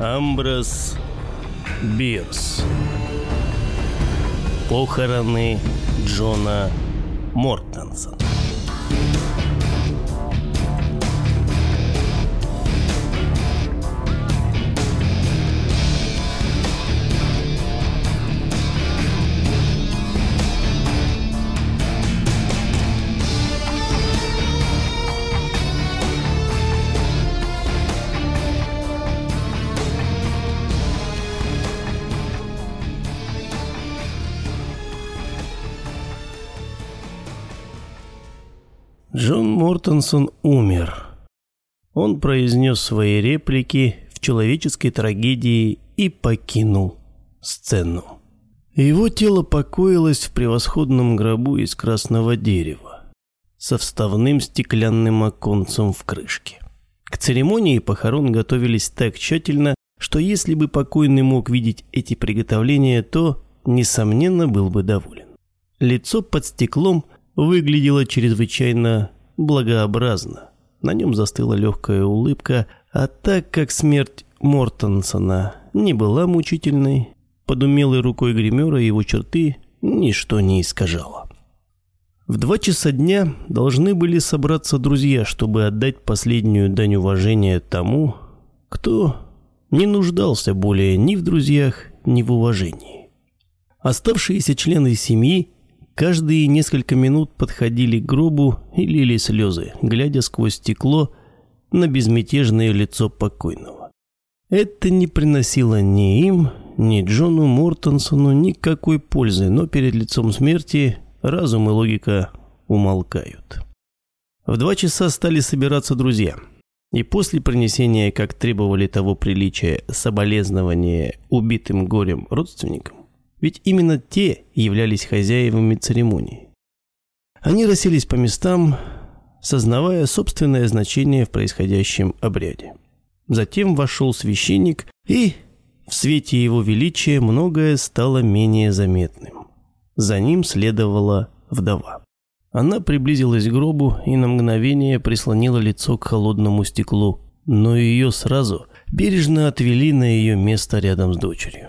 Амброс Бирс. Похороны Джона Мортенсона. Джон Мортенсон умер. Он произнес свои реплики в человеческой трагедии и покинул сцену. Его тело покоилось в превосходном гробу из красного дерева со вставным стеклянным оконцем в крышке. К церемонии похорон готовились так тщательно, что если бы покойный мог видеть эти приготовления, то, несомненно, был бы доволен. Лицо под стеклом – выглядело чрезвычайно благообразно. На нем застыла легкая улыбка, а так как смерть Мортенсона не была мучительной, под умелой рукой гримера его черты ничто не искажало. В два часа дня должны были собраться друзья, чтобы отдать последнюю дань уважения тому, кто не нуждался более ни в друзьях, ни в уважении. Оставшиеся члены семьи Каждые несколько минут подходили к гробу и лили слезы, глядя сквозь стекло на безмятежное лицо покойного. Это не приносило ни им, ни Джону Мортонсону никакой пользы, но перед лицом смерти разум и логика умолкают. В два часа стали собираться друзья. И после принесения, как требовали того приличия, соболезнования убитым горем родственникам, ведь именно те являлись хозяевами церемонии. Они расселись по местам, сознавая собственное значение в происходящем обряде. Затем вошел священник, и в свете его величия многое стало менее заметным. За ним следовала вдова. Она приблизилась к гробу и на мгновение прислонила лицо к холодному стеклу, но ее сразу бережно отвели на ее место рядом с дочерью.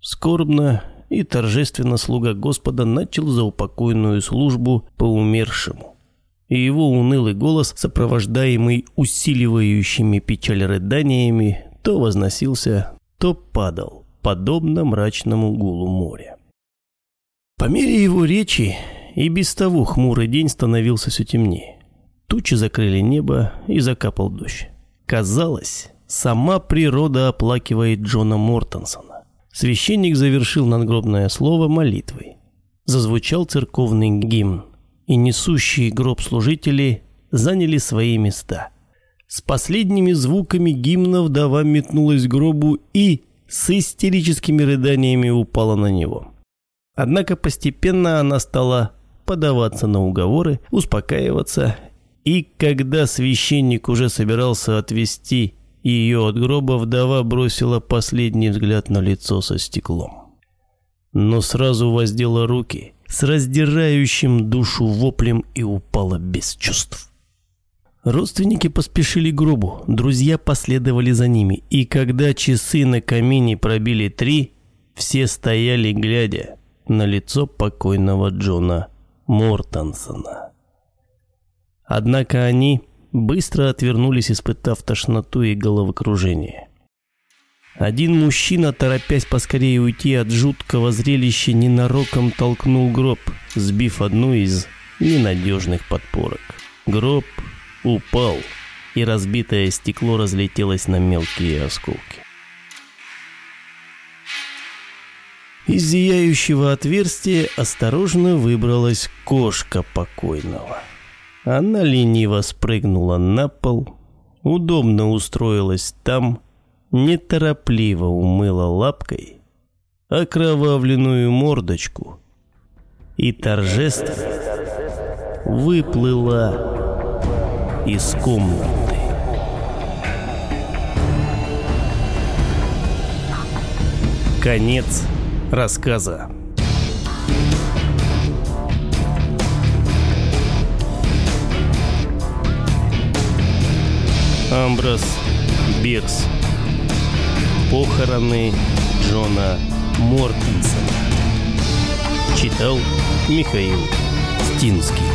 Скорбно и торжественно слуга Господа начал заупокойную службу по умершему. И его унылый голос, сопровождаемый усиливающими печаль рыданиями, то возносился, то падал, подобно мрачному гулу моря. По мере его речи и без того хмурый день становился все темнее. Тучи закрыли небо и закапал дождь. Казалось, сама природа оплакивает Джона Мортенсона. Священник завершил надгробное слово молитвой. Зазвучал церковный гимн, и несущие гроб служители заняли свои места. С последними звуками гимна вдова метнулась к гробу и с истерическими рыданиями упала на него. Однако постепенно она стала подаваться на уговоры, успокаиваться, и когда священник уже собирался отвести ее от гроба вдова бросила последний взгляд на лицо со стеклом. Но сразу воздела руки с раздирающим душу воплем и упала без чувств. Родственники поспешили к гробу, друзья последовали за ними, и когда часы на камине пробили три, все стояли, глядя на лицо покойного Джона Мортансона. Однако они быстро отвернулись, испытав тошноту и головокружение. Один мужчина, торопясь поскорее уйти от жуткого зрелища, ненароком толкнул гроб, сбив одну из ненадежных подпорок. Гроб упал, и разбитое стекло разлетелось на мелкие осколки. Из зияющего отверстия осторожно выбралась кошка покойного. Она лениво спрыгнула на пол, удобно устроилась там, неторопливо умыла лапкой окровавленную мордочку и торжественно выплыла из комнаты. Конец рассказа. Амброс Бирс. Похороны Джона Мортенсона. Читал Михаил Стинский.